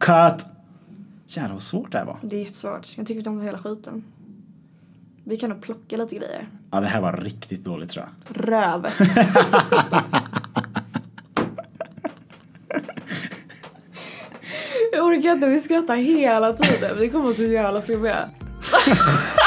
Cut! Jävlar vad svårt det här var. Det är jättesvårt. Jag tycker inte om hela skiten. Vi kan nog plocka lite grejer. Ja, det här var riktigt dåligt tror jag. Röv. Jag orkar inte, vi skrattar hela tiden. Vi kommer vara så jävla flummiga.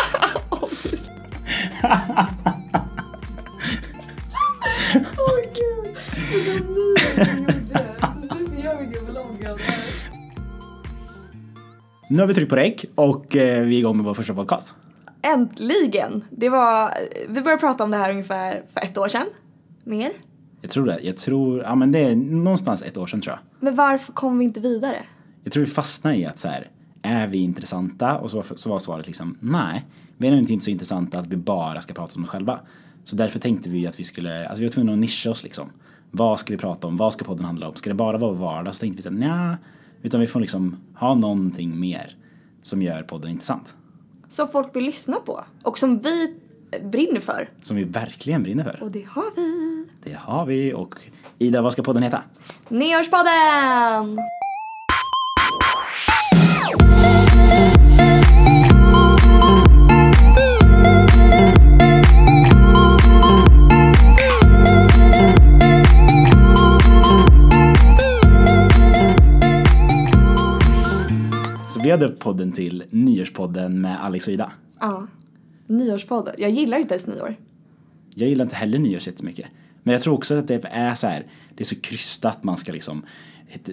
Nu har vi tryckt på räck och eh, vi är igång med vår första podcast. Äntligen! Det var, vi började prata om det här ungefär för ett år sedan. Mer. Jag tror det. Jag tror, ja men det är någonstans ett år sedan tror jag. Men varför kom vi inte vidare? Jag tror vi fastnar i att så här, är vi intressanta? Och så var, så var svaret liksom, nej. Vi är nog inte så intressanta att vi bara ska prata om oss själva. Så därför tänkte vi att vi skulle, alltså vi var tvungna att nischa oss liksom. Vad ska vi prata om? Vad ska podden handla om? Ska det bara vara vardag? Så tänkte vi så här, nja. Utan vi får liksom ha någonting mer som gör podden intressant. Som folk vill lyssna på. Och som vi brinner för. Som vi verkligen brinner för. Och det har vi. Det har vi och Ida, vad ska podden heta? Nyårspodden! Vi hade podden till Nyårspodden med Alex och Ida. Ja. Nyårspodden. Jag gillar inte ens nyår. Jag gillar inte heller nyår så jättemycket. Men jag tror också att det är så här, det är så krystat, man ska liksom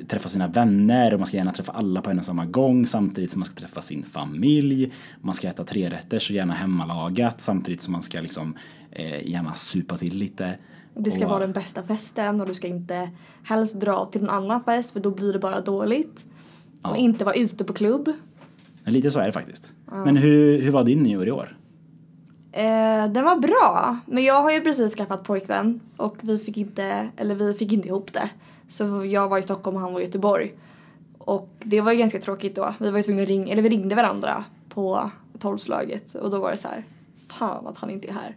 träffa sina vänner och man ska gärna träffa alla på en och samma gång samtidigt som man ska träffa sin familj. Man ska äta tre rätter så gärna hemmalagat samtidigt som man ska liksom eh, gärna supa till lite. Det ska Och- vara den bästa festen och du ska inte helst dra till en annan fest för då blir det bara dåligt. Och inte vara ute på klubb. Lite så är det faktiskt. Men hur, hur var din nyår i år? Eh, den var bra, men jag har ju precis skaffat pojkvän och vi fick inte, eller vi fick inte ihop det. Så jag var i Stockholm och han var i Göteborg. Och det var ju ganska tråkigt då. Vi var ju tvungna att ringa, eller vi ringde varandra på tolvslaget och då var det så här, fan att han inte är här.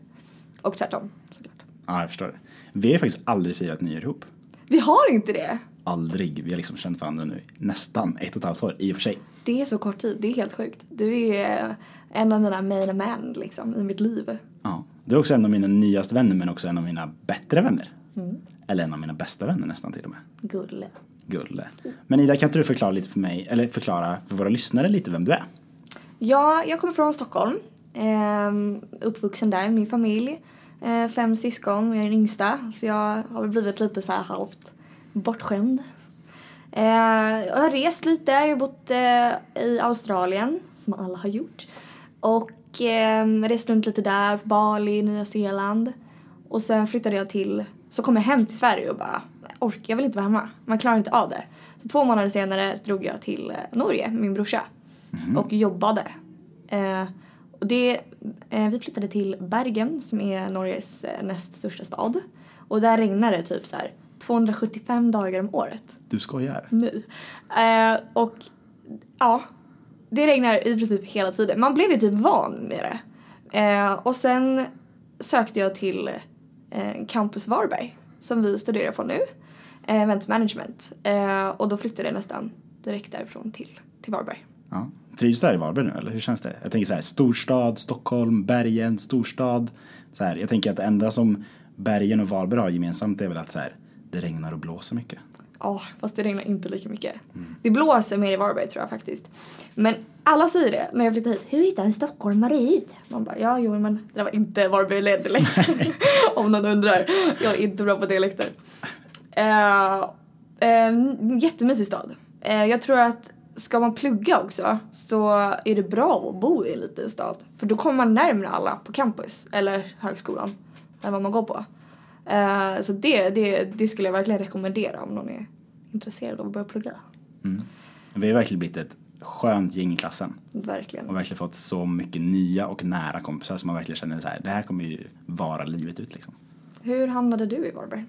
Och tvärtom såklart. Ja, jag förstår det. Vi har faktiskt aldrig firat nyår ihop. Vi har inte det! Aldrig. Vi har liksom känt varandra nu nästan ett och ett halvt år i och för sig. Det är så kort tid, det är helt sjukt. Du är en av mina main man liksom i mitt liv. Ja. Du är också en av mina nyaste vänner men också en av mina bättre vänner. Mm. Eller en av mina bästa vänner nästan till och med. Gulle. Gulle. Men Ida, kan inte du förklara lite för mig, eller förklara för våra lyssnare lite vem du är? Ja, jag kommer från Stockholm. Ehm, uppvuxen där, min familj. Eh, fem syskon, jag är den yngsta. Så jag har väl blivit lite så här halvt bortskämd. Eh, jag har rest lite, jag har bott eh, i Australien, som alla har gjort. Och eh, rest runt lite där, Bali, Nya Zeeland. Och sen flyttade jag till, så kom jag hem till Sverige och bara, ork, jag vill inte vara hemma. Man klarar inte av det. Så två månader senare så drog jag till eh, Norge med min brorsa. Och jobbade. Eh, och det, eh, vi flyttade till Bergen som är Norges eh, näst största stad. Och där regnar det typ så här 275 dagar om året. Du skojar? Nej. Eh, och ja, det regnar i princip hela tiden. Man blev ju typ van med det. Eh, och sen sökte jag till eh, Campus Varberg som vi studerar på nu. Eh, events management. Eh, och då flyttade jag nästan direkt därifrån till, till Varberg. Ja. Trivs du här i Varberg nu eller hur känns det? Jag tänker så här, storstad, Stockholm, bergen, storstad. Så här, jag tänker att det enda som bergen och Varberg har gemensamt är väl att så här, det regnar och blåser mycket. Ja, fast det regnar inte lika mycket. Det blåser mer i Varberg tror jag faktiskt. Men alla säger det när jag flyttar hit. Hur hittar en stockholmare ut? Man bara, ja jo men det var inte Varberg-dialekt. Om någon undrar. Jag är inte bra på dialekter. Uh, uh, jättemysig stad. Eh, jag tror att ska man plugga också så är det bra att bo i en liten stad. För då kommer man närmare alla på campus eller högskolan. Än vad man går på. Eh, så det, det, det skulle jag verkligen rekommendera om någon är intresserad av att börja plugga. Vi har verkligen blivit ett skönt gäng i klassen. Verkligen. Och verkligen fått så mycket nya och nära kompisar som man verkligen känner så här, det här kommer ju vara livet ut liksom. Hur hamnade du i Varberg?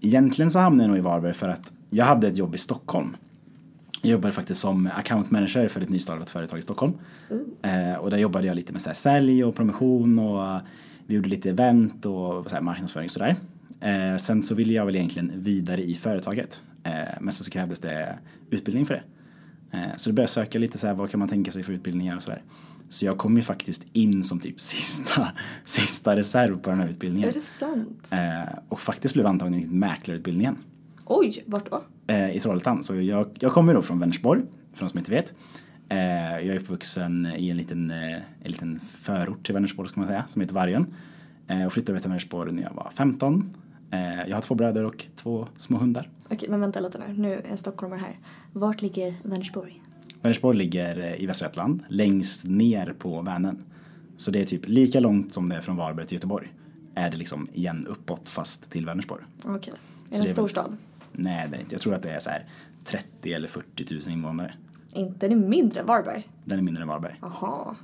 Egentligen så hamnade jag nog i Varberg för att jag hade ett jobb i Stockholm. Jag jobbade faktiskt som account manager för ett nystartat företag i Stockholm. Eh, och där jobbade jag lite med så här, sälj och promotion och vi gjorde lite event och så här, marknadsföring och sådär. Eh, sen så ville jag väl egentligen vidare i företaget. Eh, men så, så krävdes det utbildning för det. Eh, så då började jag söka lite så här, vad kan man tänka sig för utbildningar och sådär. Så jag kom ju faktiskt in som typ sista, sista reserv på den här utbildningen. Är det sant? Eh, och faktiskt blev antagen till mäklarutbildningen Oj, vart då? eh, i Trollhättan. Så jag, jag kommer då från Vänersborg, för de som inte vet. Eh, jag är uppvuxen i en liten, eh, en liten förort till Vänersborg ska man säga, som heter Vargön. Eh, och flyttade till Vänersborg när jag var 15. Eh, jag har två bröder och två små hundar. Okej, men vänta lite nu. Nu är en stockholmare här. Vart ligger Vänersborg? Vänersborg ligger i Västra Götaland, längst ner på Vänern. Så det är typ lika långt som det är från Varberg till Göteborg. Är det liksom igen uppåt fast till Vänersborg. Okej. Är det en stor stad? Nej, det är inte. Jag tror att det är så här 30 eller 40 000 invånare. Inte det är mindre än Varberg? Den är mindre än Varberg. Jaha.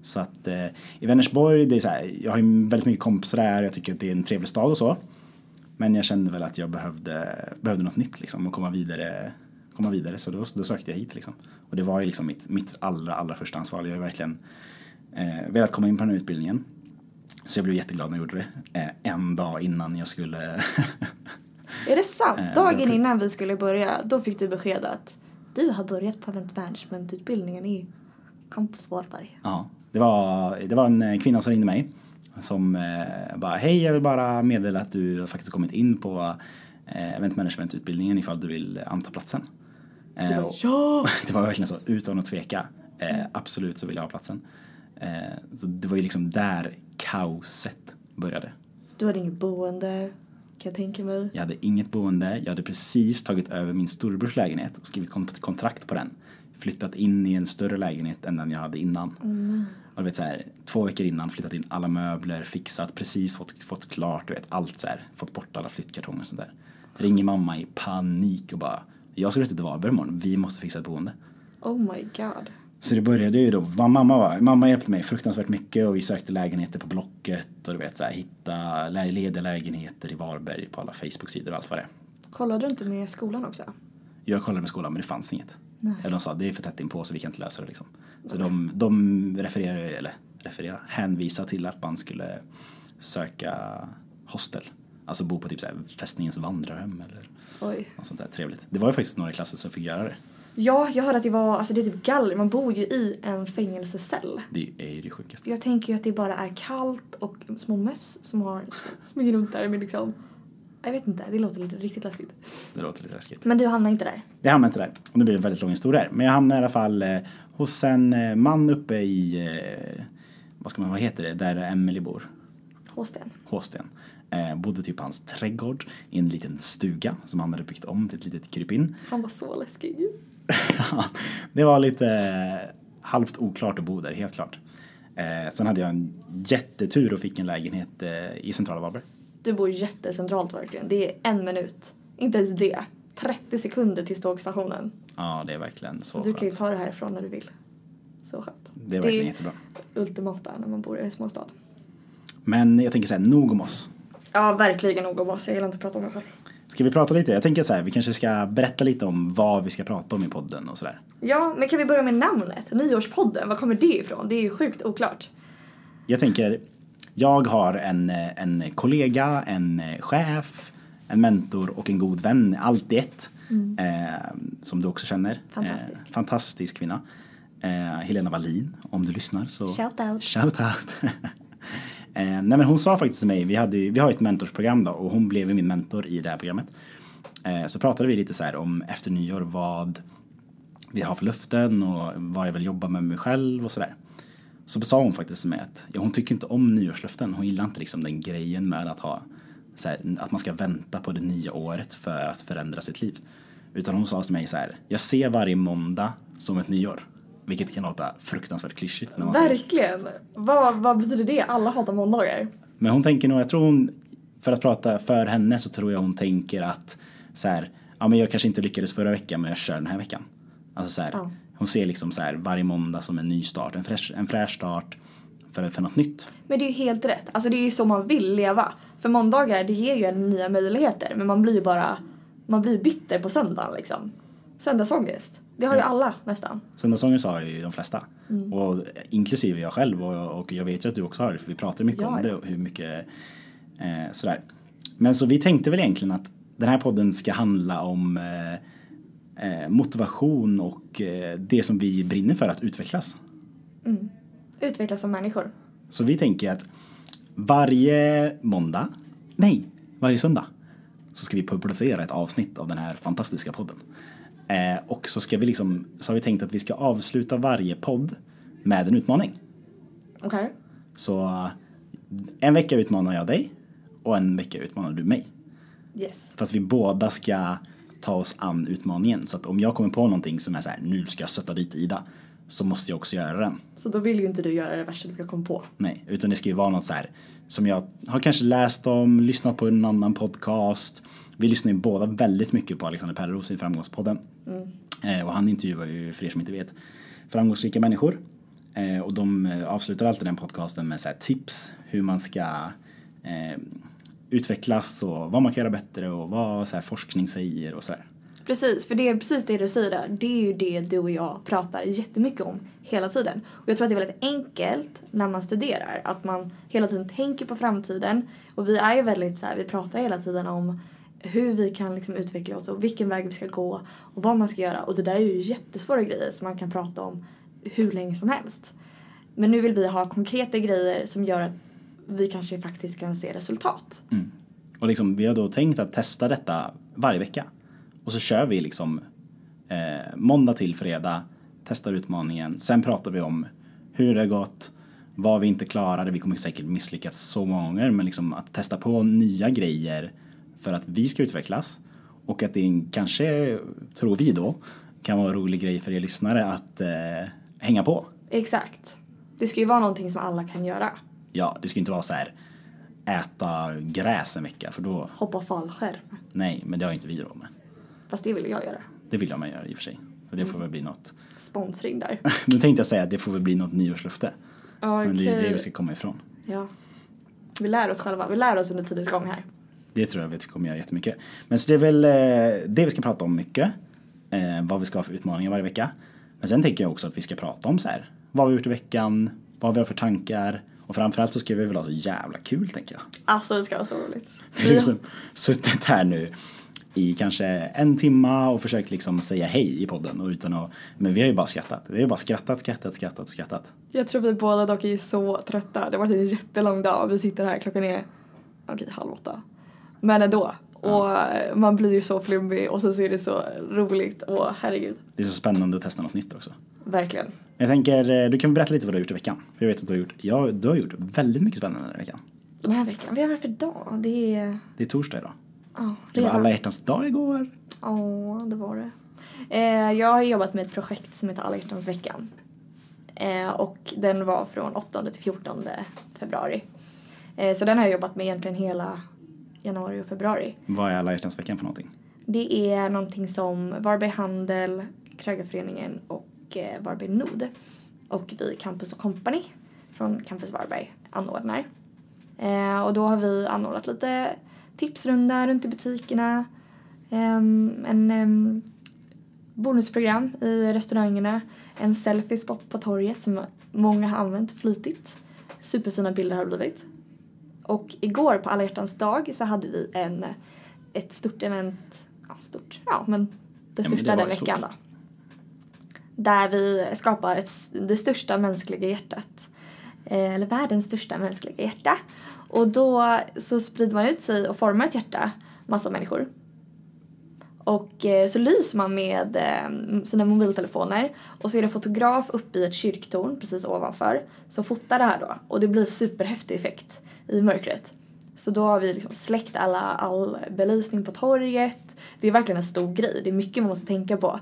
Så att eh, i Vänersborg, det är så här, jag har ju väldigt mycket kompisar där, jag tycker att det är en trevlig stad och så. Men jag kände väl att jag behövde, behövde något nytt liksom och komma vidare. Komma vidare så då, då sökte jag hit liksom. Och det var ju liksom mitt, mitt allra, allra första ansvar. Jag har verkligen eh, velat komma in på den här utbildningen. Så jag blev jätteglad när jag gjorde det. Eh, en dag innan jag skulle Är det sant? Eh, Dagen innan vi skulle börja, då fick du besked att du har börjat på event management-utbildningen i Campus Varberg. Ja, det var, det var en eh, kvinna som ringde mig. Som eh, bara, hej jag vill bara meddela att du faktiskt kommit in på eh, event management-utbildningen ifall du vill anta platsen. Eh, bara, och- ja! det var verkligen så, utan att tveka. Eh, absolut så vill jag ha platsen. Eh, så det var ju liksom där kaoset började. Du hade inget boende, kan jag tänka mig. Jag hade inget boende, jag hade precis tagit över min storebrors lägenhet och skrivit kont- kontrakt på den. Flyttat in i en större lägenhet än den jag hade innan. Och du vet så här, två veckor innan flyttat in alla möbler, fixat, precis fått, fått klart, du vet allt så här. Fått bort alla flyttkartonger och sånt där. Ringer mamma i panik och bara, jag ska flytta till Varberg imorgon, vi måste fixa ett boende. Oh my god. Så det började ju då, vad mamma var, mamma hjälpte mig fruktansvärt mycket och vi sökte lägenheter på Blocket och du vet så här, hitta lediga lägenheter i Varberg på alla Facebook-sidor och allt vad det är. Kollade du inte med skolan också? Jag kollade med skolan men det fanns inget. Nej. Eller de sa det är för tätt inpå så vi kan inte lösa det liksom. Så de, de refererar, eller refererar, hänvisar till att man skulle söka hostel. Alltså bo på typ så här fästningens vandrarhem eller Oj. något sånt där trevligt. Det var ju faktiskt några klasser som fick göra det. Ja, jag hörde att det var, alltså det är typ galler, man bor ju i en fängelsecell. Det är ju det sjukaste. Jag tänker ju att det bara är kallt och små möss som har springer runt där med liksom jag vet inte, det låter lite riktigt läskigt. Det låter lite läskigt. Men du hamnar inte där? Jag hamnade inte där. Och nu blir det en väldigt lång historia här. Men jag hamnade i alla fall eh, hos en eh, man uppe i, eh, vad ska man, vad heter det, där Emily bor. Håsten. Håsten. Eh, bodde typ hans trädgård i en liten stuga som han hade byggt om till ett litet krypin. Han var så läskig. Det var lite halvt oklart att bo där, helt klart. Eh, sen hade jag en jättetur och fick en lägenhet eh, i centrala Varberg. Du bor jättecentralt verkligen. Det är en minut. Inte ens det. 30 sekunder till tågstationen. Ja, det är verkligen så, Så du kan ju ta det härifrån när du vill. Så skönt. Det är verkligen jättebra. ultimata när man bor i en småstad. Men jag tänker här, nog om oss. Ja, verkligen nog om oss. Jag gillar inte att prata om mig själv. Ska vi prata lite? Jag tänker så här, vi kanske ska berätta lite om vad vi ska prata om i podden och sådär. Ja, men kan vi börja med namnet? Nyårspodden, var kommer det ifrån? Det är ju sjukt oklart. Jag tänker, jag har en, en kollega, en chef, en mentor och en god vän, allt i ett. Eh, som du också känner. Fantastisk. Eh, fantastisk kvinna. Eh, Helena Wallin, om du lyssnar så... Shout out. Shout out. eh, nej men hon sa faktiskt till mig, vi, hade, ju- vi har ett mentorsprogram då och hon blev ju min mentor i det här programmet. Eh, så pratade vi lite så här om efter nyår vad vi har för löften och vad jag vill jobba med mig själv och sådär. Så sa hon faktiskt till mig att ja, hon tycker inte om nyårslöften. Hon gillar inte liksom den grejen med att ha så här, att man ska vänta på det nya året för att förändra sitt liv. Utan hon sa till mig så här, jag ser varje måndag som ett nyår. Vilket kan låta fruktansvärt klyschigt när man säger Verkligen. Vad, vad betyder det? Alla hatar måndagar. Men hon tänker nog, jag tror hon, för att prata för henne så tror jag hon tänker att så här, ja men jag kanske inte lyckades förra veckan men jag kör den här veckan. Alltså så här, Ja. hon ser liksom så här varje måndag som en ny start, en fräsch, en fräsch start för, för något nytt. Men det är ju helt rätt. Alltså det är ju så man vill leva. För måndagar, det ger ju en nya möjligheter. Men man blir ju bara, man blir bitter på söndagen liksom. Söndagsångest. Det har ju Ja. alla nästan. Söndagsångest har ju de flesta. Mm. Och inklusive jag själv och, och jag vet ju att du också har det för vi pratar mycket Ja, om det och hur mycket eh, sådär. Men så vi tänkte väl egentligen att den här podden ska handla om eh, eh, motivation och eh, det som vi brinner för att utvecklas. Utvecklas som människor. Så vi tänker att varje måndag, nej, varje söndag så ska vi publicera ett avsnitt av den här fantastiska podden. Eh, och så ska vi liksom, så har vi tänkt att vi ska avsluta varje podd med en utmaning. Okej? Så eh, en vecka utmanar jag dig och en vecka utmanar du mig. Yes. Fast vi båda ska ta oss an utmaningen. Så att om jag kommer på någonting som är så här, nu ska jag sätta dit Ida, så måste jag också göra den. Så då vill ju inte du göra det värsta du kan komma på. Nej, utan det ska ju vara något så här som jag har kanske läst om, lyssnat på en annan podcast. Vi lyssnar ju båda väldigt mycket på Alexander Pärleros i Framgångspodden. Eh, och han intervjuar ju, för er som inte vet, framgångsrika människor. Eh, och de eh, avslutar alltid den podcasten med så tips hur man ska eh, utvecklas och vad man kan göra bättre och vad så forskning säger och så här. Precis, för det är precis det du säger där. Det är ju det du och jag pratar jättemycket om hela tiden. Och jag tror att det är väldigt enkelt när man studerar. Att man hela tiden tänker på framtiden. Och vi är ju väldigt så här, vi pratar hela tiden om hur vi kan liksom utveckla oss och vilken väg vi ska gå och vad man ska göra. Och det där är ju jättesvåra grejer som man kan prata om hur länge som helst. Men nu vill vi ha konkreta grejer som gör att vi kanske faktiskt kan se resultat. Mm. Och liksom, vi har då tänkt att testa detta varje vecka. Och så kör vi liksom eh, måndag till fredag, testar utmaningen. Sen pratar vi om hur det har gått, vad vi inte klarade. Vi kommer säkert misslyckas så många gånger, men liksom att testa på nya grejer för att vi ska utvecklas. Och att det är en, kanske, tror vi då, kan vara en rolig grej för er lyssnare att eh, hänga på. Exakt. Det ska ju vara någonting som alla kan göra. Ja, det ska inte vara så här äta gräs en vecka för då, Hoppa fallskärm. nej, men det har inte vi råd med. Fast det vill jag göra. Det vill jag med göra i och för sig. Så det får väl bli något. Sponsring där. Nu tänkte jag säga att det får väl bli något nyårslöfte. Okej. Men det är det vi ska komma ifrån. Ja. Vi lär oss själva. Vi lär oss under tidens gång här. Det tror jag vi kommer göra jättemycket. Men så det är väl eh, det vi ska prata om mycket. Eh, vad vi ska ha för utmaningar varje vecka. Men sen tänker jag också att vi ska prata om så här. Vad har vi gjort i veckan? Vad vi har för tankar? Och framförallt så ska vi väl ha så jävla kul tänker jag. Alltså det ska vara så roligt. Vi har liksom suttit här nu i kanske en timma och försökt liksom säga hej i podden. Och utan att, men vi har ju bara skrattat. Vi har ju bara skrattat, skrattat, skrattat och skrattat. Jag tror vi båda dock är så trötta. Det har varit en jättelång dag. Vi sitter här, klockan är okej, halv åtta. Men ändå. Och man blir ju så flummig och sen så är det så roligt och herregud. Det är så spännande att testa något nytt också. Verkligen. Jag tänker, eh, du kan berätta lite vad du har gjort i veckan. För jag vet att du har gjort, ja, du har gjort väldigt mycket spännande den här veckan. Den här veckan, vad gör vi för dag? Det är... Det är torsdag idag. Ja, Det var alla hjärtans dag igår. Ja, det var det. Eh, jag har jobbat med ett projekt som heter Alla hjärtans veckan. Eh, och den var från 8 till 14 februari. Eh, så den har jag jobbat med egentligen hela januari och februari. Vad är alla hjärtans veckan för någonting? Det är någonting som Varberg Handel, Krögarföreningen och eh, Varberg Nord och vi Campus och Company från Campus Varberg anordnar. Eh, och då har vi anordnat lite tipsrunda runt i butikerna, ehm, en ehm, bonusprogram i restaurangerna, en selfie-spot på torget som många har använt flitigt. Superfina bilder har det blivit. Och igår på alla hjärtans dag så hade vi en, ett stort event, ja stort, ja men det men största det var den veckan då. Där vi skapar ett, det största mänskliga hjärtat. Eh, Eller världens största mänskliga hjärta. Och då så sprider man ut sig och formar ett hjärta, massa människor. Och eh, så lyser man med eh, sina mobiltelefoner och så är det en fotograf uppe i ett kyrktorn precis ovanför som fotar det här då och det blir superhäftig effekt i mörkret. Så då har vi liksom släckt alla, all belysning på torget. Det är verkligen en stor grej, det är mycket man måste tänka på.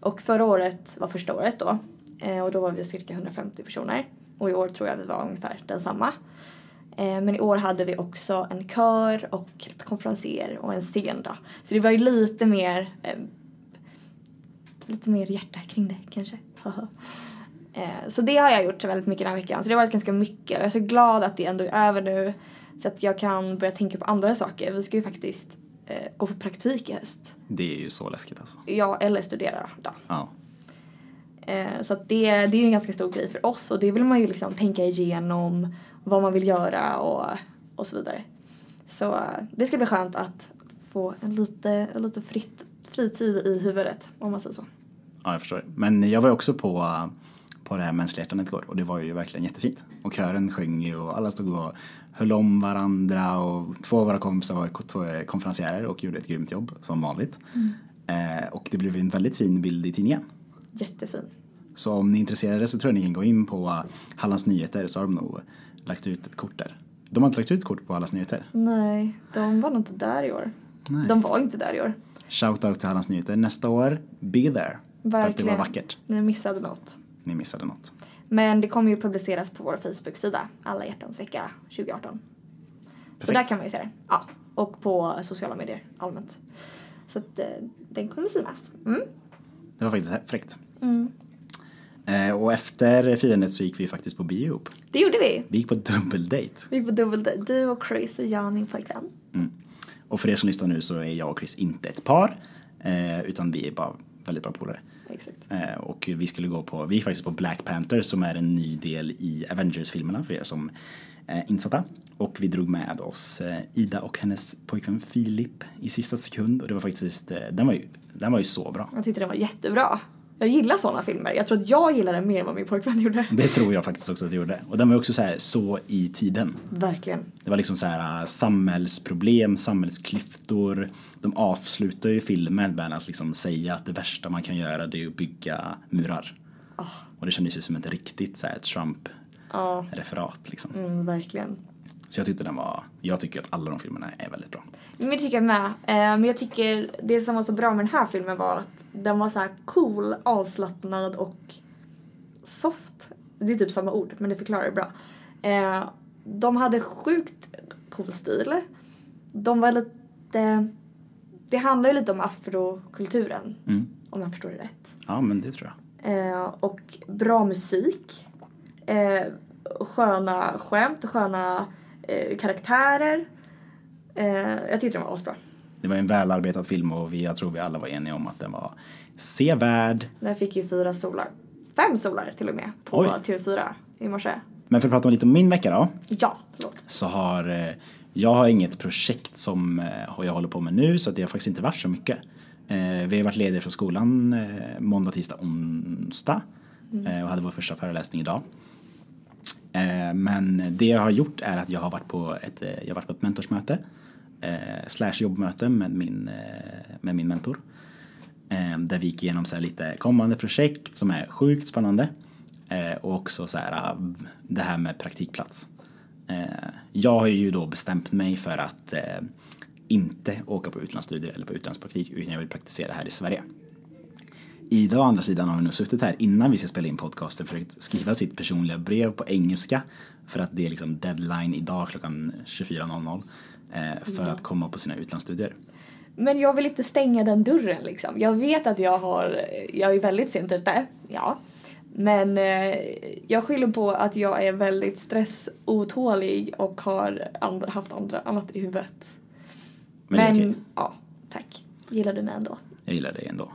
Och förra året var första året då eh, och då var vi cirka 150 personer och i år tror jag vi var ungefär densamma. samma. Men i år hade vi också en kör och lite konferenser och en scen då. Så det var ju lite mer eh, lite mer hjärta kring det kanske. Eh, så det har jag gjort väldigt mycket den här veckan. Så det har varit ganska mycket. Jag är så glad att det ändå är över nu. Så att jag kan börja tänka på andra saker. Vi ska ju faktiskt eh, gå på praktik i höst. Det är ju så läskigt alltså. Ja, eller studera då. Ja. Eh, så att det, det är ju en ganska stor grej för oss och det vill man ju liksom tänka igenom vad man vill göra och, och så vidare. Så det ska bli skönt att få en lite, lite fritt, fritid i huvudet, om man säger så. Ja, jag förstår. Men jag var också på, på det här mänskliga hjärtan igår och det var ju verkligen jättefint. Och kören sjöng ju och alla stod och höll om varandra och två av våra kompisar var ko- konferencierer och gjorde ett grymt jobb som vanligt. Eh, och det blev en väldigt fin bild i tidningen. Jättefin. Så om ni är intresserade så tror jag ni kan gå in på Hallands Nyheter så har de nog lagt ut ett kort där. De har inte lagt ut kort på Hallands Nyheter. Nej, de var nog inte där i år. Nej. De var inte där i år. Shout out till Hallands Nyheter. Nästa år, be there. För att det var Verkligen. vackert. Ni missade något. Ni missade något. Men det kommer ju publiceras på vår Facebook-sida, Alla hjärtans vecka 2018. Så Perfekt. där kan man ju se det. Ja, och på sociala medier allmänt. Så att eh, den kommer synas. Mm. Det var faktiskt fräckt. Mm. Eh, och efter firandet så gick vi faktiskt på bio ihop. Det gjorde vi. Vi gick på dubbeldejt. Vi var dubbeldejt. Du och Chris och jag, min pojkvän. Mm. Och för er som lyssnar nu så är jag och Chris inte ett par. Eh, utan vi är bara väldigt bra polare. Exakt. Eh, och vi skulle gå på, vi gick faktiskt på Black Panther som är en ny del i Avengers-filmerna för er som är insatta. Och vi drog med oss Ida och hennes pojkvän Filip i sista sekund och det var faktiskt, den var ju, den var ju så bra. Jag tyckte den var jättebra. Jag gillar sådana filmer. Jag tror att jag gillar den mer än vad min pojkvän gjorde. Det tror jag faktiskt också att jag gjorde. Och den var också så här, så i tiden. Verkligen. Det var liksom så här äh, samhällsproblem, samhällsklyftor. De avslutar ju filmen med att liksom säga att det värsta man kan göra det är att bygga murar. Ah. Och det kändes ju som ett riktigt så här Trump-referat liksom. mm, verkligen. Så jag tyckte den var, jag tycker att alla de filmerna är väldigt bra. Men det tycker jag med. Eh, Men jag tycker det som var så bra med den här filmen var att den var så här cool, avslappnad och soft. Det är typ samma ord, men det förklarar det bra. Eh, De hade sjukt cool stil. De var lite... Det handlar ju lite om afrokulturen, Mm. om jag förstår det rätt. Ja men det tror jag. Eh, och bra musik. Eh, sköna skämt, sköna eh, karaktärer. Eh, jag tyckte den var asbra. Det var en välarbetad film och vi, jag tror vi alla var eniga om att den var sevärd. Den fick ju fyra solar. Fem solar till och med på Oj. TV4 i morse. Men för att prata lite om min vecka då. Ja, förlåt. så har eh, jag har inget projekt som eh, jag håller på med nu så det har faktiskt inte varit så mycket. Eh, vi har varit lediga från skolan måndag, tisdag, onsdag eh, och hade vår första föreläsning idag. Eh, men det jag har gjort är att jag har varit på ett, eh, jag har varit på ett mentorsmöte eh, slash jobbmöte med min, med min mentor. Där vi gick igenom så här lite kommande projekt som är sjukt spännande. Och också så här, ah, det här med praktikplats. Jag har ju då bestämt mig för att inte åka på utlandsstudier eller på utlandspraktik utan jag vill praktisera här i Sverige. Ida å andra sidan har nu suttit här innan vi ska spela in podcasten försökt skriva sitt personliga brev på engelska för att det är liksom deadline idag klockan 24.00 eh, för att komma på sina utlandsstudier. Men jag vill inte stänga den dörren liksom. Jag vet att jag har, jag är väldigt sent ute, ja. Men eh, jag skyller på att jag är väldigt stressotålig och har andra, haft andra, annat i huvudet. Men Men, ja, tack. Gillar du mig ändå? Jag gillar det ändå.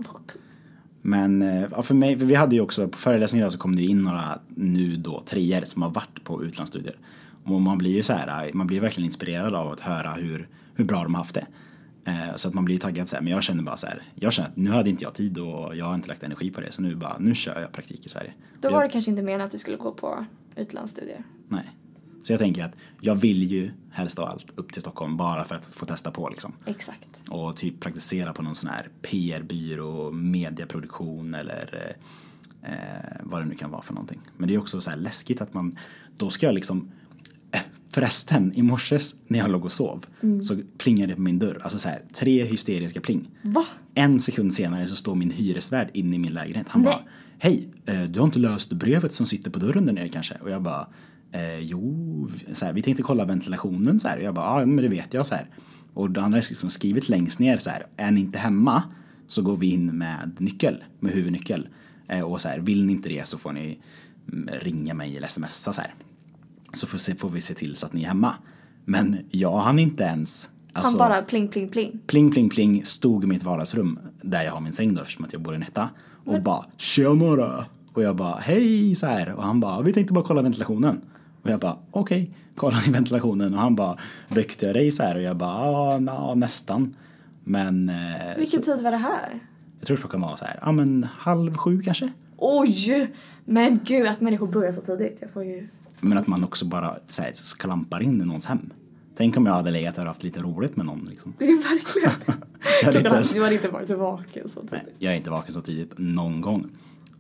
Men eh, ja, för mig, för vi hade ju också på föreläsningen idag så kom det in några nu då treor som har varit på utlandsstudier. Och man blir ju så här, man blir verkligen inspirerad av att höra hur, hur bra de har haft det. Eh, Så att man blir taggad så här, men jag känner bara så här, jag känner att nu hade inte jag tid och jag har inte lagt energi på det så nu bara, nu kör jag praktik i Sverige. Då var jag, det kanske inte meningen att du skulle gå på utlandsstudier. Nej. Så jag tänker att jag vill ju helst av allt upp till Stockholm bara för att få testa på liksom. Exakt. och typ praktisera på någon sån här PR-byrå, mediaproduktion eller eh, eh, vad det nu kan vara för någonting. Men det är också så här läskigt att man, då ska jag liksom eh, Förresten, i morse när jag låg och sov så plingade det på min dörr. Alltså så här, tre hysteriska pling. Va? En sekund senare så står min hyresvärd inne i min lägenhet. Han Nej. bara, hej, eh, du har inte löst brevet som sitter på dörren där nere kanske? Och jag bara, eh, jo, så här, vi tänkte kolla ventilationen så här. Och jag bara, ja men det vet jag så här. Och då hade jag liksom skrivit längst ner så här, är ni inte hemma så går vi in med nyckel, med huvudnyckel. Eh, och så här, vill ni inte det så får ni mm, ringa mig eller smsa så här. Så får, se, får vi se till så att ni är hemma. Men jag hann inte ens alltså, Han bara pling, pling, pling. pling pling pling stod i mitt vardagsrum där jag har min säng då eftersom att jag bor i en etta och bara tjenare och jag bara hej så här och han bara vi tänkte bara kolla ventilationen och jag bara okej, kolla i ventilationen och han bara väckte jag dig så här och jag bara ja, na, nästan. Men eh, Vilken så, tid var det här? jag tror klockan var så här, ja men halv sju kanske. Oj! Men gud att människor börjar så tidigt. Jag får ju... Men att man också bara så här, klampar in i någons hem. Tänk om jag hade legat där och haft lite roligt med någon liksom. Det är verkligen. Jag hade inte du har inte varit vaken så nej, tidigt. jag är inte vaken så tidigt någon gång.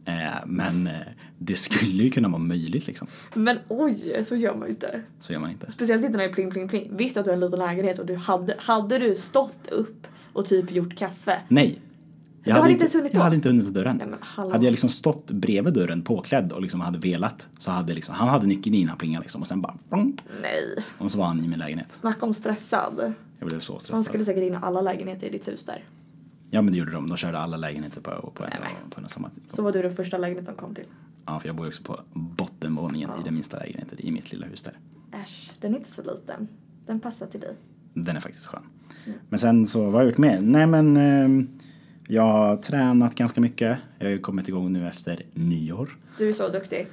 Eh, men eh, det skulle ju kunna vara möjligt liksom. Men oj, så gör man ju inte. Så gör man inte. Speciellt inte när det är pling pling pling. Visst att du har en liten lägenhet och du hade, hade du stått upp och typ gjort kaffe. Nej. Du hade inte ens hunnit Jag hade inte hunnit till dörren. Nej, men hade jag liksom stått bredvid dörren påklädd och liksom hade velat så hade liksom, han hade nyckeln i när han plingade liksom och sen bara plong, Nej. och så var han i min lägenhet. Snacka om stressad. Jag blev så Han stressad. skulle säkert in i alla lägenheter i ditt hus där. Ja men det gjorde de, de körde alla lägenheter på, på, en, Nej, på en och samma tid. Så var du den första lägenheten de kom till. Ja för jag bor ju också på bottenvåningen i den minsta lägenheten i mitt lilla hus där. Äsch, den är inte så liten. Den passar till dig. Den är faktiskt skön. Men sen så, vad har jag gjort med? Nej men eh, jag har tränat ganska mycket. Jag har ju kommit igång nu efter nyår. Du är så duktig.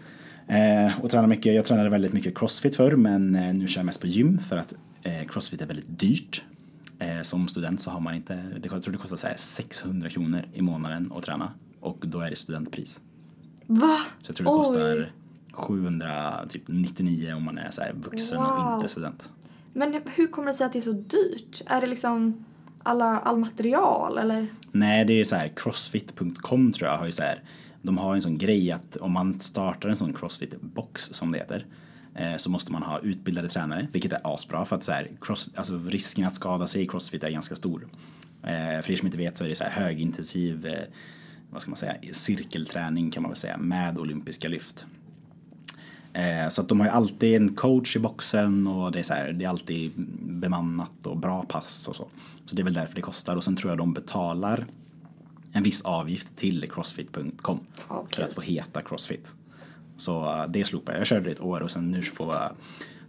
Eh, och tränar mycket. Jag tränade väldigt mycket crossfit förr men eh, nu kör jag mest på gym för att eh, crossfit är väldigt dyrt. Eh, som student så har man inte, det, jag tror det kostar så här 600 kronor i månaden att träna och då är det studentpris. Va? Så jag tror det kostar Oj. 799 om man är så vuxen och Wow. inte student. Men hur kommer det sig att det är så dyrt? Är det liksom alla, all material eller? Nej, det är så här crossfit.com tror jag har ju så här. De har en sån grej att om man startar en sån crossfit-box som det heter så måste man ha utbildade tränare, vilket är asbra för att så här, cross, alltså risken att skada sig i crossfit är ganska stor. Eh, för er som inte vet så är det så här högintensiv, eh, vad ska man säga, cirkelträning kan man väl säga, med olympiska lyft. Eh, så att de har ju alltid en coach i boxen och det är, så här, det är alltid bemannat och bra pass och så. Så det är väl därför det kostar och sen tror jag de betalar en viss avgift till crossfit.com för Okej. att få heta crossfit. Så eh, det slopar jag. Jag körde det ett år och sen nu får jag,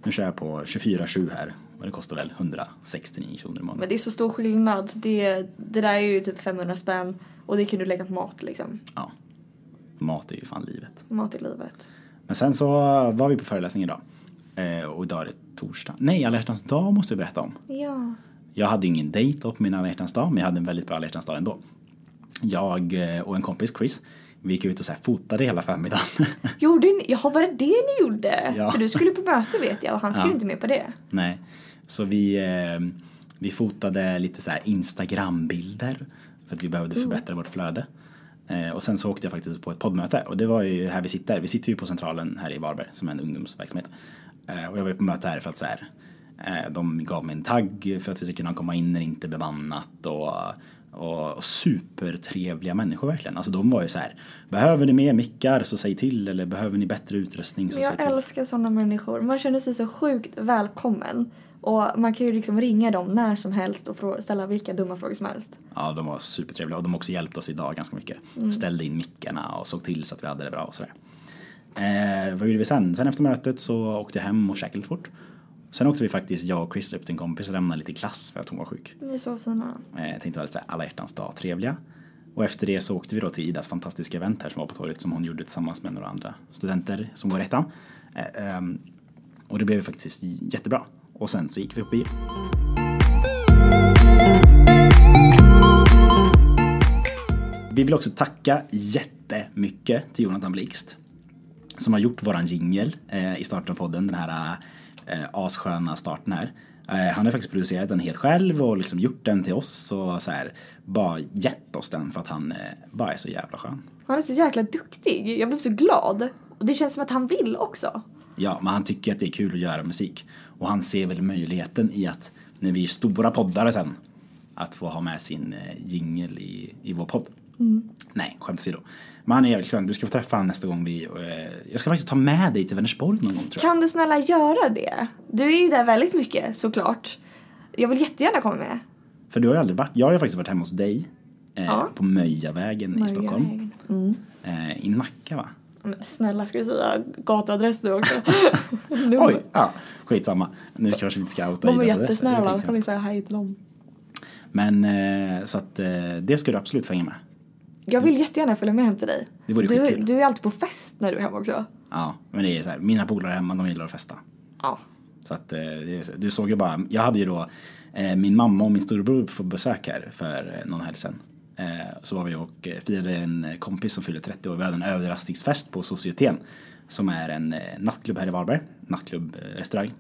nu kör jag på 24-7 här och det kostar väl 169 kronor i månaden. Men det är så stor skillnad. Det, det där är ju typ 500 spänn och det kan du lägga på mat liksom. Ja. Mat är ju fan livet. Mat i livet. Men sen så var vi på föreläsning idag. Eh, och idag är det torsdag. Nej, alla hjärtans dag måste vi berätta om. Ja. Jag hade ingen dejt på min alla hjärtans dag, men jag hade en väldigt bra alla hjärtans dag ändå. Jag eh, och en kompis, Chris, vi gick ut och så här fotade hela förmiddagen. Gjorde ni? Jaha, var det det ni gjorde? Ja. För du skulle på möte vet jag och han skulle Ja. inte med på det. Nej, så vi, eh, vi fotade lite så här Instagram-bilder för att vi behövde förbättra vårt flöde. Eh, och sen så åkte jag faktiskt på ett poddmöte och det var ju här vi sitter. Vi sitter ju på Centralen här i Varberg som är en ungdomsverksamhet. Eh, och jag var ju på möte här för att så här, eh, de gav mig en tagg för att vi ska kunna komma in när det inte är bemannat och och supertrevliga människor verkligen. Alltså de var ju så här, behöver ni mer mickar så säg till eller behöver ni bättre utrustning så Men säg jag till. älskar sådana människor. Man känner sig så sjukt välkommen. Och man kan ju liksom ringa dem när som helst och ställa vilka dumma frågor som helst. Ja, de var supertrevliga och de har också hjälpt oss idag ganska mycket. Ställde in mickarna och såg till så att vi hade det bra och sådär. Eh, vad gjorde vi sen? Sen efter mötet så åkte jag hem och käkade lite fort. Sen åkte vi faktiskt, jag och Chris upp till en kompis och lämnade lite klass för att hon var sjuk. Ni är så fina. Eh, jag tänkte lite såhär alla hjärtans dag trevliga. Och efter det så åkte vi då till Idas fantastiska event här som var på torget som hon gjorde tillsammans med några andra studenter som går ettan. Eh, ehm, och det blev faktiskt jättebra. Och sen så gick vi på bio. Vi vill också tacka jättemycket till Jonathan Blixt som har gjort våran jingel eh, i starten av podden, den här eh, assköna starten här. Eh, han har faktiskt producerat den helt själv och liksom gjort den till oss och så här, bara gett oss den för att han eh, bara är så jävla skön. Han är så jäkla duktig. Jag blev så glad. Och det känns som att han vill också. Ja, men han tycker att det är kul att göra musik. Och han ser väl möjligheten i att när vi är stora poddare sen, att få ha med sin eh, jingel i, i vår podd. Nej, skämt åsido. Men han är jävligt skön. Du ska få träffa honom nästa gång vi... Eh, jag ska faktiskt ta med dig till Vänersborg någon gång tror jag. Kan du snälla göra det? Du är ju där väldigt mycket såklart. Jag vill jättegärna komma med. För du har ju aldrig varit... Jag har ju faktiskt varit hemma hos dig. Eh, Ja. På Möjavägen i Stockholm. Mm. Eh, I Nacka va? Men snälla ska du säga gatuadress nu också? nu. Oj, ja. Skitsamma. Nu kanske vi inte ska outa De är jättesnälla, Det kan jag. säga hej till dem. Men eh, så att eh, det ska du absolut få hänga med. Jag vill jättegärna följa med hem till dig. Det vore du, skitkul. du är alltid på fest när du är hemma också. Ja, men det är så här, mina polare hemma, de gillar att festa. Ja. Så att eh, du såg ju bara, jag hade ju då eh, min mamma och min storebror på besök här för eh, någon helg sedan. Så var vi och firade en kompis som fyllde 30 år. Vi hade en överraskningsfest på Societeten som är en nattklubb här i Varberg. Nattklubb, restaurang.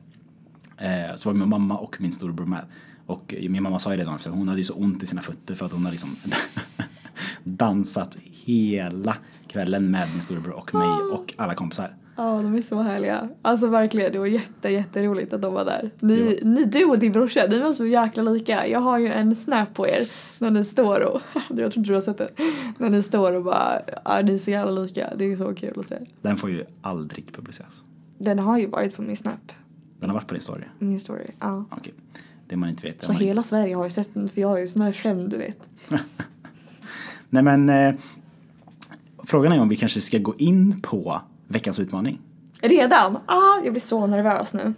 Så var min mamma och min storebror med. Och min mamma sa ju redan, för hon hade ju så ont i sina fötter för att hon hade liksom dansat hela kvällen med min storebror och mig och alla kompisar. Ja, de är så härliga. Alltså verkligen, det var jätte, jätteroligt att de var där. Ni, ni, du och din brorsa, ni var så jäkla lika. Jag har ju en snap på er när ni står och, jag tror inte du har sett det, när ni står och bara, ja ni är så jävla lika. Det är så kul att se. Den får ju aldrig publiceras. Den har ju varit på min snap, Den har varit på din story. min story. Ja. Okej. Det man inte vet. det Så hela Sverige har ju sett den, för jag har ju sån här skämt du vet. Nej men eh, frågan är om vi kanske ska gå in på veckans utmaning. Redan? Ah, jag blir så nervös nu.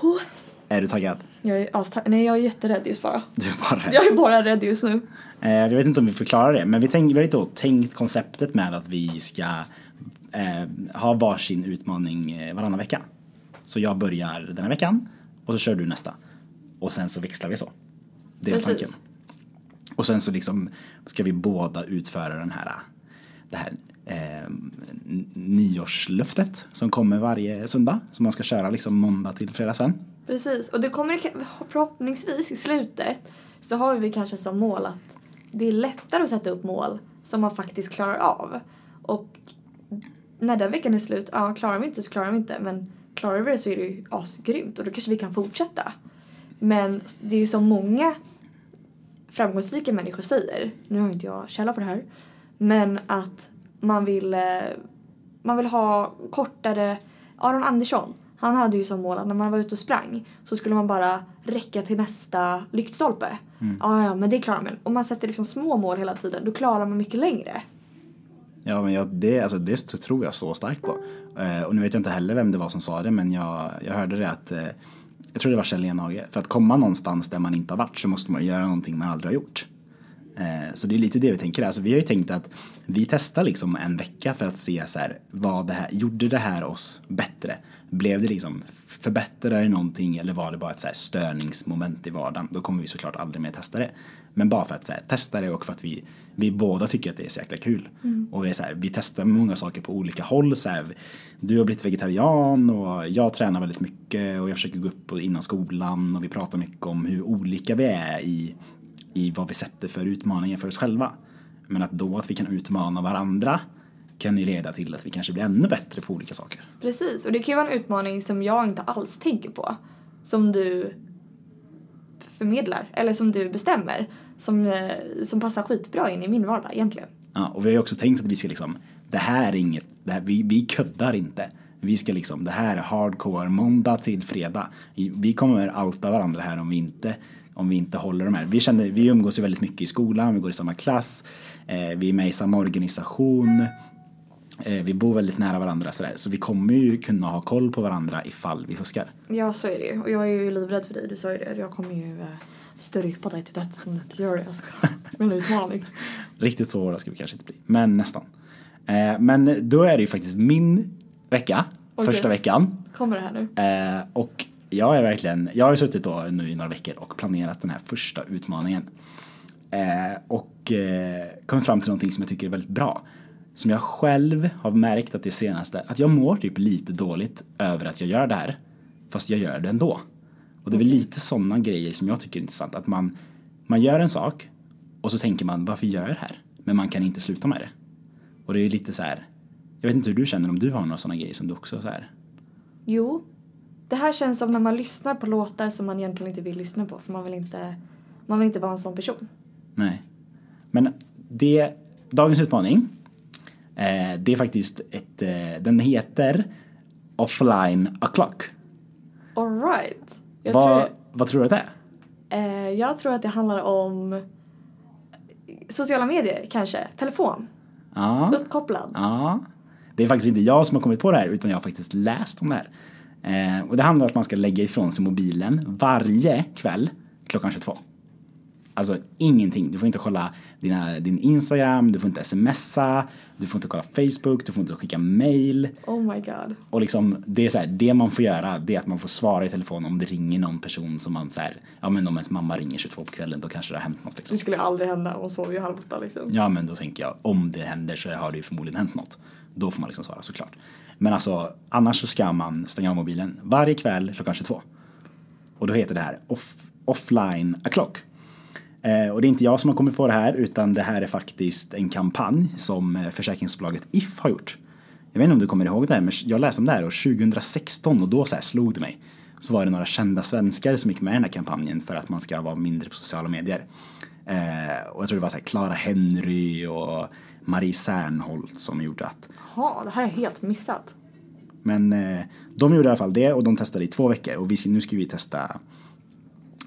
Oh, Är du taggad? jag är asta- Nej, jag är jätterädd just bara. Du är bara rädd. Jag är bara rädd just nu. Eh, jag vet inte om vi förklarar det, men vi, tänk, vi har ju då tänkt konceptet med att vi ska eh, ha varsin utmaning eh, varannan vecka. Så jag börjar den här veckan och så kör du nästa. Och sen så växlar vi så. Det är Precis. tanken. Och sen så liksom ska vi båda utföra den här, det här eh, nyårslöftet som kommer varje söndag. Som man ska köra liksom måndag till fredag sen. Precis, och det kommer förhoppningsvis i slutet så har vi kanske som mål att det är lättare att sätta upp mål som man faktiskt klarar av. Och när den veckan är slut, ja klarar vi inte så klarar vi inte men klarar vi det så är det ju asgrymt och då kanske vi kan fortsätta. Men det är ju så många framgångsrika människor säger, nu har inte jag källa på det här, men att man vill, eh, man vill ha kortare, Aron Andersson, han hade ju som mål att när man var ute och sprang så skulle man bara räcka till nästa lyktstolpe. Ja, ja, men det klarar man. Om man sätter liksom små mål hela tiden, då klarar man mycket längre. Ja, men jag, det, alltså, det tror jag så starkt på. Eh, och nu vet jag inte heller vem det var som sa det, men jag, jag hörde det att eh, jag tror det var Kjell Enhage. För att komma någonstans där man inte har varit så måste man göra någonting man aldrig har gjort. Eh, så det är lite det vi tänker. Alltså, vi har ju tänkt att vi testar liksom en vecka för att se så här, vad det här, gjorde det här oss bättre? Blev det liksom, förbättrade det någonting eller var det bara ett så här störningsmoment i vardagen? Då kommer vi såklart aldrig mer testa det. Men bara för att här, testa det och för att vi, vi båda tycker att det är så jäkla kul. Och det är så här, vi testar många saker på olika håll. Så här, du har blivit vegetarian och jag tränar väldigt mycket och jag försöker gå upp innan skolan och vi pratar mycket om hur olika vi är i i vad vi sätter för utmaningar för oss själva. Men att då att vi kan utmana varandra kan ju leda till att vi kanske blir ännu bättre på olika saker. Precis, och det kan ju vara en utmaning som jag inte alls tänker på. Som du förmedlar, eller som du bestämmer. Som, eh, som passar skitbra in i min vardag egentligen. Ja, och vi har ju också tänkt att vi ska liksom, det här är inget, det här, vi, vi kuddar inte. Vi ska liksom, det här är hardcore, måndag till fredag. Vi kommer outa varandra här om vi inte, om vi inte håller de här. Vi, känner, vi umgås ju väldigt mycket i skolan, vi går i samma klass, eh, vi är med i samma organisation. Eh, vi bor väldigt nära varandra sådär, så vi kommer ju kunna ha koll på varandra ifall vi fuskar. Ja, så är det ju. Och jag är ju livrädd för dig, du sa ju det. Jag kommer ju eh, strypa dig till döds om du inte gör det. Jag ska. En utmaning. Riktigt så hårda ska vi kanske inte bli, men nästan. Eh, men då är det ju faktiskt min vecka, Okej. första veckan. Kommer det här nu? Eh, och jag är verkligen, jag har ju suttit då nu i några veckor och planerat den här första utmaningen. Eh, och eh, kommit fram till någonting som jag tycker är väldigt bra. Som jag själv har märkt att det senaste, att jag mår typ lite dåligt över att jag gör det här. Fast jag gör det ändå. Och det är väl lite sådana grejer som jag tycker är intressant. Att man, man gör en sak och så tänker man varför gör jag det här? Men man kan inte sluta med det. Och det är lite så här, jag vet inte hur du känner om du har några sådana grejer som du också så här. Jo. Det här känns som när man lyssnar på låtar som man egentligen inte vill lyssna på. För man vill inte, man vill inte vara en sån person. Nej. Men det, dagens utmaning, eh, det är faktiskt ett, eh, den heter Offline O'Clock. Alright. Vad, tror, vad tror du att det är? eh, jag tror att det handlar om sociala medier kanske. Telefon. Ja, Uppkopplad. ja. Det är faktiskt inte jag som har kommit på det här utan jag har faktiskt läst om det här. Eh, och det handlar om att man ska lägga ifrån sig mobilen varje kväll klockan 22. Alltså ingenting. Du får inte kolla dina, din Instagram, du får inte smsa, du får inte kolla Facebook, du får inte skicka mail. Oh my god. Och liksom, det är så här, det man får göra det är att man får svara i telefon om det ringer någon person som man säger, ja men om ens mamma ringer 22 på kvällen då kanske det har hänt något liksom. Det skulle aldrig hända, hon sov ju halv åtta liksom. Ja men då tänker jag, om det händer så har det ju förmodligen hänt något. Då får man liksom svara såklart. Men alltså, annars så ska man stänga av mobilen varje kväll klockan 22. Och då heter det här off, offline o'clock. Eh, och det är inte jag som har kommit på det här utan det här är faktiskt en kampanj som eh, försäkringsbolaget If har gjort. Jag vet inte om du kommer ihåg det här men jag läste om det här år 2016 och då så här slog det mig. Så var det några kända svenskar som gick med i den här kampanjen för att man ska vara mindre på sociala medier. Eh, och jag tror det var så här Clara Henry och Marie Serneholt som gjorde att Jaha, det här är helt missat. men eh, de gjorde i alla fall det och de testade i två veckor och vi nu ska vi testa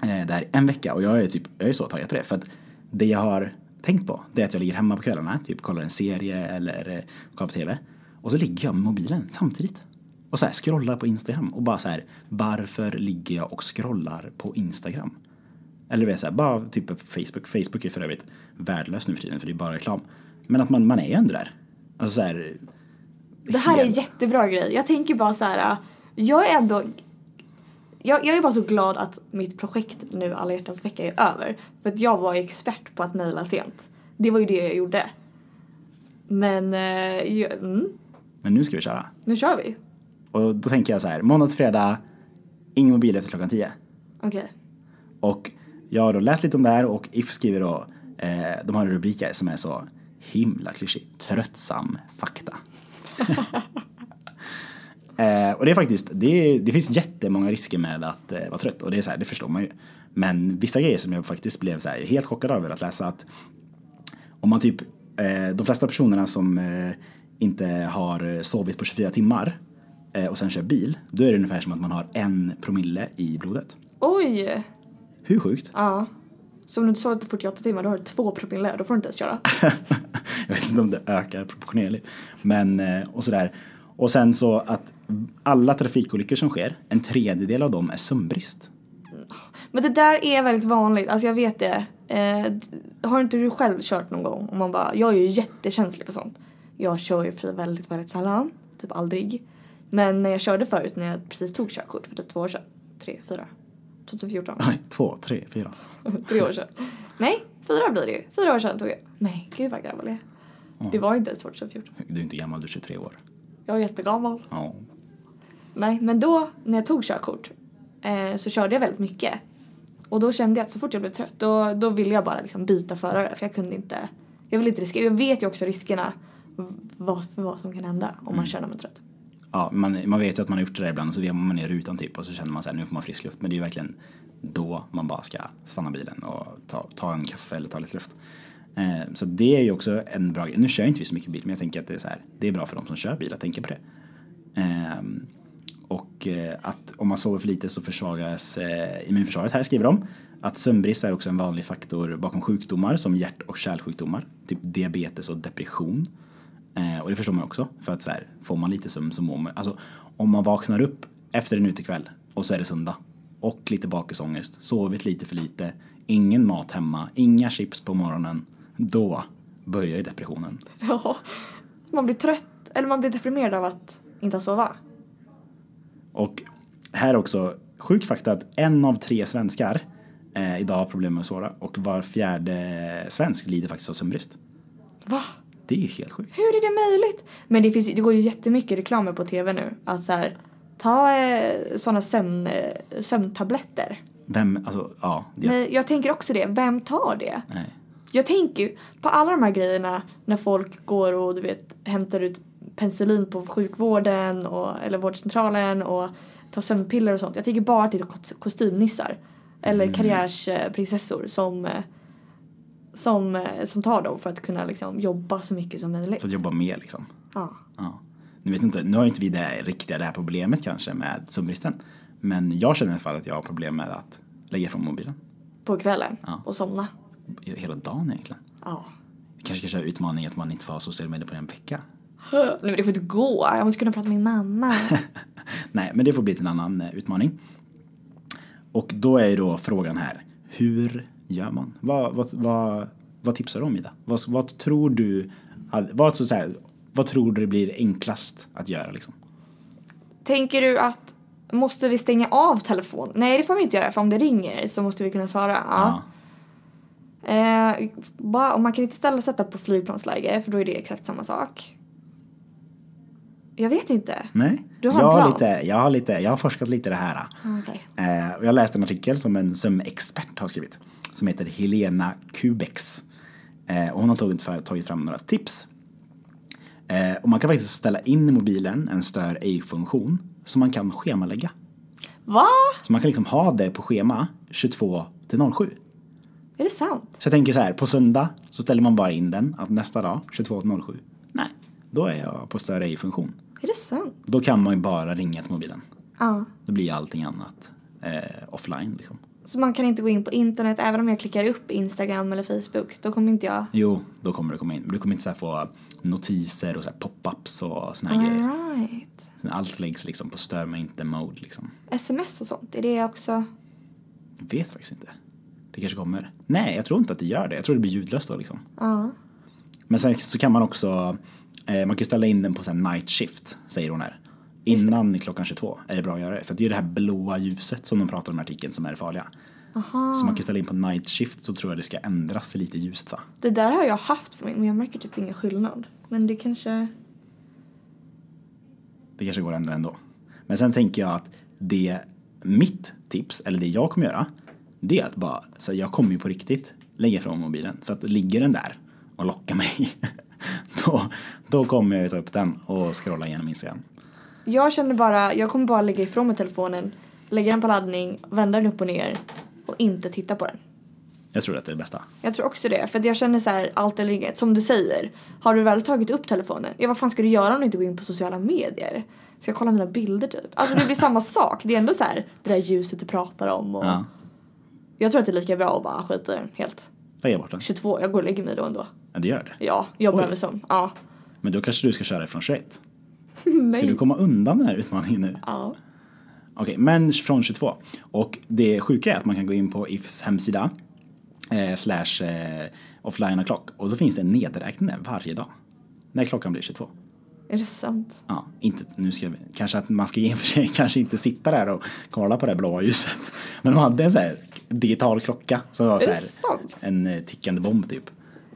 eh, det här en vecka och jag är typ, jag är så taggad på det för att det jag har tänkt på det är att jag ligger hemma på kvällarna, typ kollar en serie eller eh, kollar på TV och så ligger jag med mobilen samtidigt och så här scrollar på Instagram och bara så här varför ligger jag och scrollar på Instagram? Eller vet så här, bara typ på Facebook. Facebook är för övrigt värdelöst nu för tiden för det är bara reklam. Men att man, man är ju ändå där. Alltså så här, Det här är en jättebra grej. Jag tänker bara så här. Jag är ändå... Jag, jag är bara så glad att mitt projekt nu, Alla hjärtans vecka, är över. För att jag var expert på att mejla sent. Det var ju det jag gjorde. Men, eh, jag, mm, Men nu ska vi köra. nu kör vi. Och då tänker jag så här, måndag till fredag, ingen mobil efter klockan 10. Okej. Och jag har då läst lite om det här och If skriver då, eh, de har en rubrik här som är så himla klyschig, tröttsam fakta. eh, och det är faktiskt, det, det finns jättemånga risker med att eh, vara trött och det är så här, det förstår man ju. Men vissa grejer som jag faktiskt blev så här, helt chockad över att läsa att om man typ, eh, de flesta personerna som eh, inte har sovit på 24 timmar eh, och sen kör bil, då är det ungefär som att man har en promille i blodet. Oj! Hur sjukt? Ja. Så om du inte sover på 48 timmar då har du två promille, då får du inte ens köra. jag vet inte om det ökar proportionerligt. Men, eh, och sådär. Och sen så att alla trafikolyckor som sker, en tredjedel av dem är sömnbrist. Men det där är väldigt vanligt, alltså jag vet det. Eh, har inte du själv kört någon gång? Och man bara, jag är ju jättekänslig på sånt. Jag kör ju för väldigt, väldigt sällan. Typ aldrig. Men när jag körde förut när jag precis tog körkort för typ två år sedan. Tre, fyra. 2014. Oj, två, tre, fyra. Tre år sedan. Nej, fyra blir det ju. Fyra år sedan tog jag. Nej, gud vad gammal jag är. Det var inte ens 2014. Du är inte gammal, du är 23 år. Jag är jättegammal. Ja. Nej, men då när jag tog körkort eh, så körde jag väldigt mycket. Och då kände jag att så fort jag blev trött då, då ville jag bara liksom byta förare för jag kunde inte. Jag vill inte riskera. Jag vet ju också riskerna vad, vad som kan hända om man kör när man är trött. Ja, man, man vet ju att man har gjort det där ibland och så vevar man ner rutan typ och så känner man så här, nu får man frisk luft. Men det är ju verkligen då man bara ska stanna bilen och ta, ta en kaffe eller ta lite luft. Eh, så det är ju också en bra grej. Nu kör inte vi så mycket bil men jag tänker att det är så här, det är bra för de som kör bil att tänka på det. Ehm, eh, och att om man sover för lite så försvagas eh, immunförsvaret. Här skriver de att sömnbrist är också en vanlig faktor bakom sjukdomar som hjärt och kärlsjukdomar, typ diabetes och depression. Eh, och det förstår man också, för att så här, får man lite sömn så mår man, alltså om man vaknar upp efter en utekväll och så är det söndag och lite bakisångest, sovit lite för lite, ingen mat hemma, inga chips på morgonen, då börjar ju depressionen. Ja. Man blir trött, eller man blir deprimerad av att inte sova. Och här också, sjuk fakta att en av tre svenskar eh, idag har problem med att sova och var fjärde svensk lider faktiskt av sömnbrist. Va? Det är ju helt sjukt. Hur är det möjligt? Men det, finns, det går ju jättemycket reklamer på tv nu. Att så här, ta eh, sådana sömn, eh, sömntabletter. Vem, alltså ja, det, Men jag tänker också det, vem tar det? nej. Jag tänker ju på alla de här grejerna när folk går och du vet hämtar ut penicillin på sjukvården och, eller vårdcentralen och tar sömnpiller och sånt. Jag tänker bara till kost- kostymnissar eller karriärsprinsessor som, eh, som, eh, som tar dem för att kunna liksom jobba så mycket som möjligt. För att jobba mer liksom. Ja. Ja. Nu vet inte, nu har inte vi det riktiga det här problemet kanske med sömnbristen. Men jag känner i alla fall att jag har problem med att lägga ifrån mobilen. På kvällen Ja. och somna. Hela dagen egentligen. Ja. Vi kanske ska köra utmaning att man inte får ha sociala medier på en vecka. Nej men det får inte gå, jag måste kunna prata med min mamma. Nej, men det får bli till en annan eh, utmaning. Och då är ju då frågan här, hur gör man? Vad, vad, vad, vad tipsar du om Ida? Vad, vad tror du, vad, så här, vad tror du det blir enklast att göra liksom? Tänker du att måste vi stänga av telefonen? Nej, det får vi inte göra för om det ringer så måste vi kunna svara. Ja. Eh, bara, man kan inte ställa sätta på flygplansläge för då är det exakt samma sak. Jag vet inte. Nej. Du har jag, en har plan. lite, jag, har lite, jag har forskat lite i det här. Okay. Eh, och jag läste en artikel som en sömnexpert har skrivit. Som heter Helena Kubex. Eh, och hon har tagit, tagit fram några tips. Eh, och man kan faktiskt ställa in i mobilen en stör ej-funktion som man kan schemalägga. Va? Så man kan liksom ha det på schema 22 till 07. Är det sant? Så jag tänker så här, på söndag så ställer man bara in den att nästa dag 22 till 07. Nej, då är jag på stör ej-funktion. Är det sant? Då kan man ju bara ringa till mobilen. Ja. Då blir allting annat eh, offline liksom. Så man kan inte gå in på internet även om jag klickar upp Instagram eller Facebook. Då kommer inte jag... Jo, då kommer du komma in. Men du kommer inte så få notiser och så pop-ups och såna här grejer. Alright. Allt läggs liksom på stör mig inte mode liksom. Sms och sånt, är det också... Jag vet faktiskt inte. Det kanske kommer. Nej, jag tror inte att det gör det. Jag tror det blir ljudlöst då liksom. Ja. Men sen så kan man också, eh, man kan ställa in den på här night shift, säger hon här. Innan klockan 22 är det bra att göra det. För det är det här blåa ljuset som de pratar om i artikeln som är det farliga. Aha. Så man kan ställa in på night shift så tror jag det ska ändras lite ljuset va? Det där har jag haft på mig men jag märker typ ingen skillnad. Men det kanske... Det kanske går att ändra ändå. Men sen tänker jag att det, mitt tips, eller det jag kommer göra, det är att bara, så jag kommer ju på riktigt lägga ifrån mobilen. För att ligger den där och lockar mig, då, då kommer jag ta upp den och scrolla igenom Instagram. Jag känner bara, jag kommer bara lägga ifrån mig telefonen, lägga den på laddning, vända den upp och ner och inte titta på den. Jag tror att det är det bästa. Jag tror också det, för att jag känner så här, allt eller inget. Som du säger, har du väl tagit upp telefonen, ja vad fan ska du göra om du inte går in på sociala medier? Ska jag kolla mina bilder typ? Alltså det blir samma sak, det är ändå så här, det där ljuset du pratar om och Ja, jag tror att det är lika bra att bara skita i den helt. lägga bort den. 22, jag går och lägger mig då ändå. Ja, det gör det. Ja, jag behöver sömn. Ja. Men då kanske du ska köra från 21. Ska Nej. du komma undan den här utmaningen nu? Ja. Okej, men från 22. Och det sjuka är att man kan gå in på Ifs hemsida eh, slash eh, offline o'clock och då finns det en nedräkning där varje dag. När klockan blir 22. Är det sant? Ja, inte, nu ska vi, kanske att man ska i och för sig kanske inte sitta där och kolla på det blåa ljuset. Men de hade en så här digital klocka som var så här, en eh, tickande bomb typ.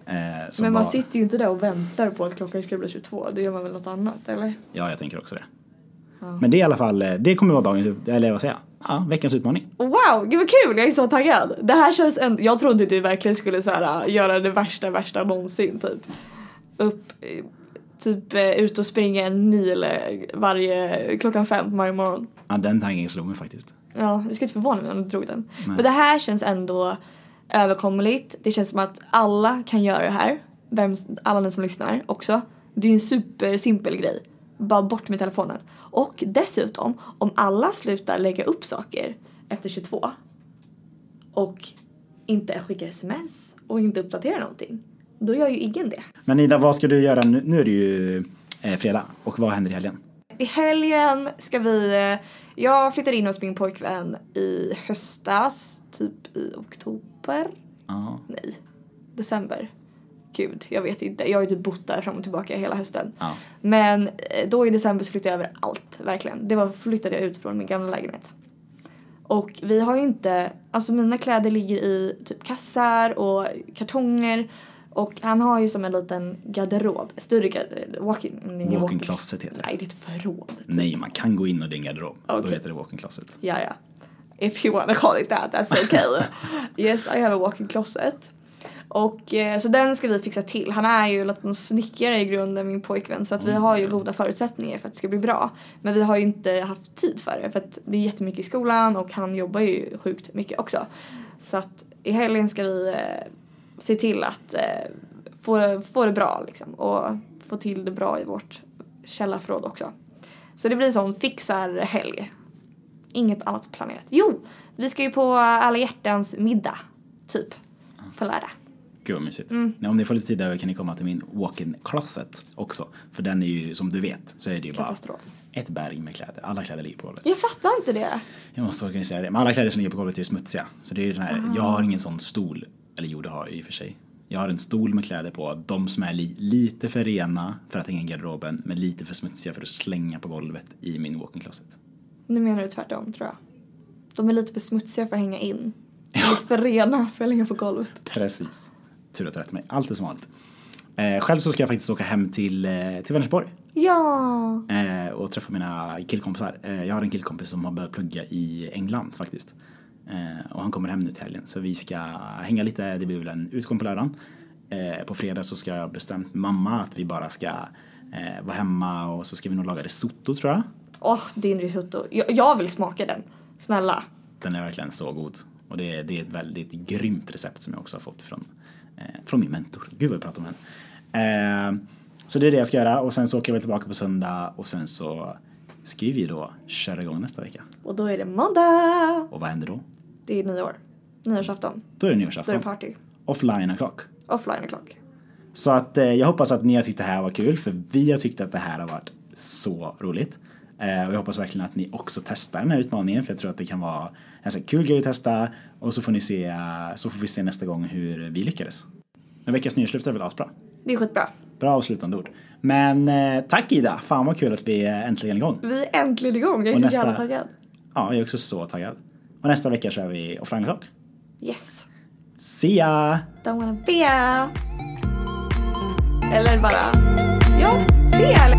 Eh, Men man var, sitter ju inte där och väntar på att klockan ska bli 22. Då gör man väl något annat, eller? Ja, jag tänker också det. Men det är i alla fall, eh, det kommer vara dagens, eller vad säger jag? Ja, veckans utmaning. Wow, gud vad kul! Jag är så taggad. Det här känns ändå, jag trodde du verkligen skulle så här, göra det värsta, värsta någonsin typ. Upp, eh, typ eh, ut och springa en mil eh, varje, klockan fem varje morgon. Ja, den tanken slog mig faktiskt. Ja, det skulle inte förvåna mig om du drog den. Men det här känns ändå överkomligt. Det känns som att alla kan göra det här. Vem, alla ni som lyssnar också. Det är ju en supersimpel grej. Bara bort med telefonen. Och dessutom, om alla slutar lägga upp saker efter 22 och inte skickar sms och inte uppdaterar någonting, då gör ju ingen det. Men Ida, vad ska du göra nu? Nu är det ju eh, fredag och vad händer i helgen? I helgen ska vi... eh, Jag flyttade in hos min pojkvän i höstas, typ i oktober. Ja, Nej, december. Gud, jag vet inte. Jag har ju typ bott där fram och tillbaka hela hösten. ja. Men eh, då i december så flyttade jag över allt, verkligen. Det var flyttade jag ut från min gamla lägenhet. Och vi har ju inte, alltså mina kläder ligger i typ kassar och kartonger. Och han har ju som en liten garderob, större garderob, walk-in, ingen Walk-in closet heter det. Nej, det är ett förråd. Typ. Nej, man kan gå in och det är en garderob. Då Okej. heter det walk-in closet. Ja, ja. If you wanna call it that, that's okay. yes, I have a walk-in closet. Och eh, så den ska vi fixa till. Han är ju en snickare i grunden, min pojkvän. Så att vi har ju goda förutsättningar för att det ska bli bra. Men vi har ju inte haft tid för det. För att det är jättemycket i skolan och han jobbar ju sjukt mycket också. Så att i helgen ska vi eh, se till att eh, få, få det bra liksom. Och få till det bra i vårt källarförråd också. Så det blir sån fixar-helg. Inget annat planerat. Jo! Vi ska ju på alla hjärtans middag. Typ. På lördag. Gud vad mysigt. Mm. Nej, om ni får lite tid över kan ni komma till min walk-in closet också. För den är ju, som du vet, så är det ju bara Katastrof. ett berg med kläder. Alla kläder ligger på golvet. Jag fattar inte det. Jag måste organisera det. Men alla kläder som ligger på golvet är ju smutsiga. Så det är ju den här, jag har ingen sån stol. Eller jo, det har jag i och för sig. Jag har en stol med kläder på. De som är li, lite för rena för att hänga i garderoben. Men lite för smutsiga för att slänga på golvet i min walk-in closet. Nu menar du tvärtom tror jag. De är lite för smutsiga för att hänga in. Lite för rena för att lägga på golvet. Precis. Tur att du rättade mig. Allt är som vanligt. Eh, själv så ska jag faktiskt åka hem till, eh, till Vänersborg. Ja! Eh, och träffa mina killkompisar. Eh, jag har en killkompis som har börjat plugga i England faktiskt. Eh, och han kommer hem nu till helgen. Så vi ska hänga lite. Det blir väl en utgång på lördagen. Eh, på fredag så ska jag bestämt mamma att vi bara ska eh, vara hemma och så ska vi nog laga risotto tror jag. Åh, din risotto. Jag, jag vill smaka den. Snälla. Den är verkligen så god. Och det är, det är ett väldigt grymt recept som jag också har fått från, eh, från min mentor. Gud vad jag pratar om henne. Eh, så det är det jag ska göra och sen så åker jag väl tillbaka på söndag och sen så ska vi då köra igång nästa vecka. Och då är det måndag. Och vad händer då? Det är nyår. Nyårsafton. Då är det Då är det nyårsafton. party. Offline o'clock. Offline o'clock. Så att eh, jag hoppas att ni har tyckt det här var kul för vi har tyckt att det här har varit så roligt. Eh, och jag hoppas verkligen att ni också testar den här utmaningen för jag tror att det kan vara en sån kul grej att testa och så får ni se, så får vi se nästa gång hur vi lyckades. Men veckans nyårslöfte är väl asbra. Det är skitbra. Bra avslutande ord. Men eh, tack Ida, fan vad kul att vi är äntligen igång. Vi är äntligen igång. Jag är Och så nästa- jävla taggad. Ja, jag är också så taggad. Och nästa vecka kör vi offline talk. Yes. See ya! Don't wanna be ya! Eller bara, ja, see ya!